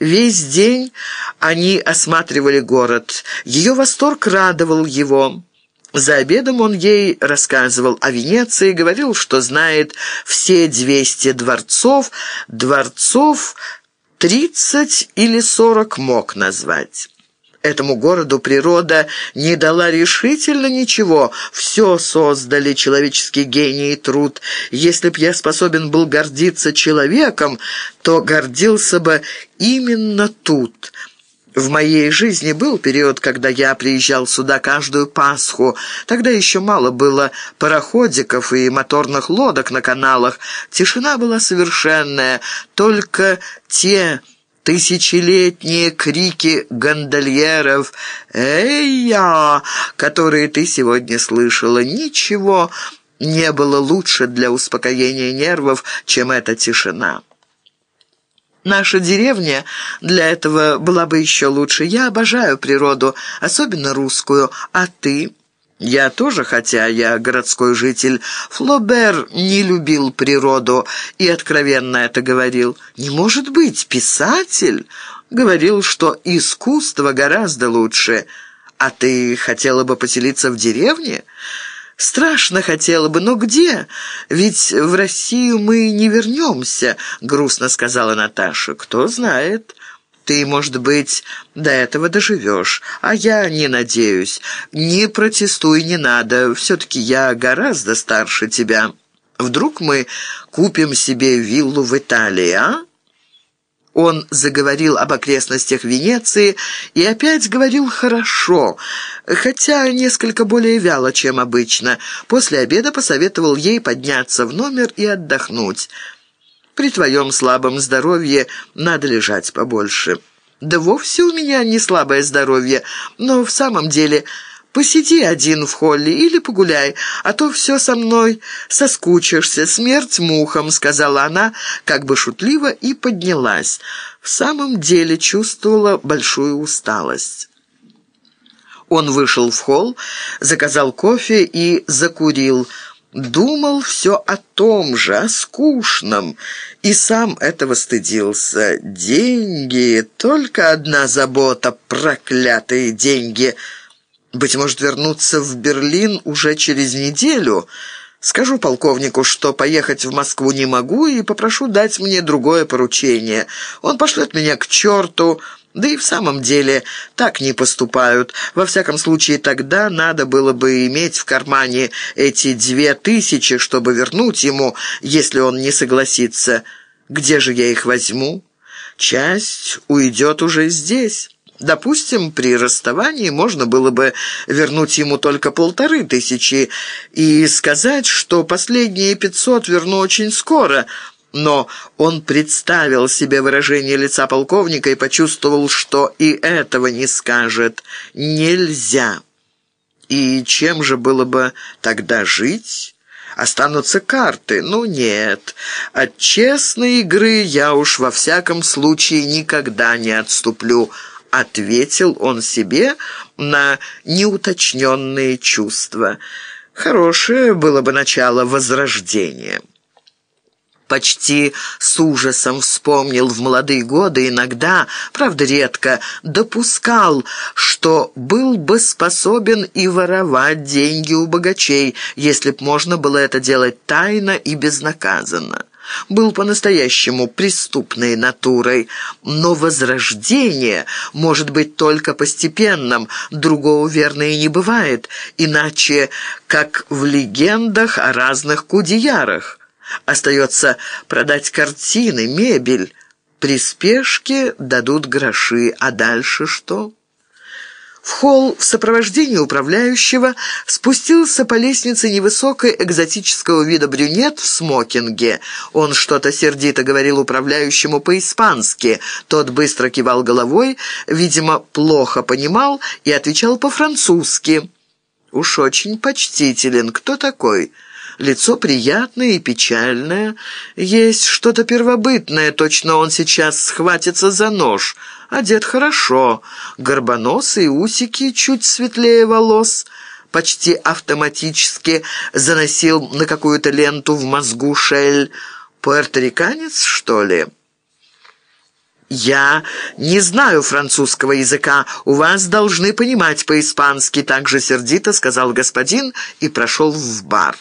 Весь день они осматривали город. Ее восторг радовал его. За обедом он ей рассказывал о Венеции, говорил, что знает все двести дворцов, дворцов тридцать или сорок мог назвать. Этому городу природа не дала решительно ничего. Все создали человеческий гений и труд. Если б я способен был гордиться человеком, то гордился бы именно тут. В моей жизни был период, когда я приезжал сюда каждую Пасху. Тогда еще мало было пароходиков и моторных лодок на каналах. Тишина была совершенная, только те тысячелетние крики гондольеров «Эй-я!», которые ты сегодня слышала. Ничего не было лучше для успокоения нервов, чем эта тишина. Наша деревня для этого была бы еще лучше. Я обожаю природу, особенно русскую. А ты?» Я тоже, хотя я городской житель, Флобер не любил природу и откровенно это говорил. «Не может быть, писатель!» Говорил, что искусство гораздо лучше. «А ты хотела бы поселиться в деревне?» «Страшно хотела бы, но где? Ведь в Россию мы не вернемся», — грустно сказала Наташа. «Кто знает». Ты, может быть, до этого доживешь, а я не надеюсь. Не протестуй, не надо, все-таки я гораздо старше тебя. Вдруг мы купим себе виллу в Италии, а?» Он заговорил об окрестностях Венеции и опять говорил хорошо, хотя несколько более вяло, чем обычно. После обеда посоветовал ей подняться в номер и отдохнуть. При твоем слабом здоровье надо лежать побольше. Да вовсе у меня не слабое здоровье, но в самом деле посиди один в холле или погуляй, а то все со мной соскучишься, смерть мухам», — сказала она, как бы шутливо, и поднялась. В самом деле чувствовала большую усталость. Он вышел в холл, заказал кофе и закурил — Думал все о том же, о скучном, и сам этого стыдился. Деньги, только одна забота, проклятые деньги. Быть может, вернуться в Берлин уже через неделю. Скажу полковнику, что поехать в Москву не могу, и попрошу дать мне другое поручение. Он пошлет меня к черту, да и в самом деле так не поступают. Во всяком случае, тогда надо было бы иметь в кармане эти две тысячи, чтобы вернуть ему, если он не согласится. Где же я их возьму? Часть уйдет уже здесь». Допустим, при расставании можно было бы вернуть ему только полторы тысячи и сказать, что последние пятьсот верну очень скоро – но он представил себе выражение лица полковника и почувствовал, что и этого не скажет. «Нельзя». И чем же было бы тогда жить? Останутся карты? Ну нет. От честной игры я уж во всяком случае никогда не отступлю, ответил он себе на неуточненные чувства. Хорошее было бы начало возрождения почти с ужасом вспомнил в молодые годы, иногда, правда редко, допускал, что был бы способен и воровать деньги у богачей, если б можно было это делать тайно и безнаказанно был по-настоящему преступной натурой, но возрождение может быть только постепенным, другого верно и не бывает, иначе как в легендах о разных кудеярах. Остается продать картины, мебель. При спешке дадут гроши, а дальше что? В холл в сопровождении управляющего спустился по лестнице невысокой экзотического вида брюнет в смокинге. Он что-то сердито говорил управляющему по-испански. Тот быстро кивал головой, видимо, плохо понимал и отвечал по-французски. «Уж очень почтителен. Кто такой?» Лицо приятное и печальное. Есть что-то первобытное, точно он сейчас схватится за нож. Одет хорошо, горбоносые усики чуть светлее волос. Почти автоматически заносил на какую-то ленту в мозгу шель. Пуэрториканец, что ли?» «Я не знаю французского языка. У вас должны понимать по-испански», — также сердито сказал господин и прошел в бар.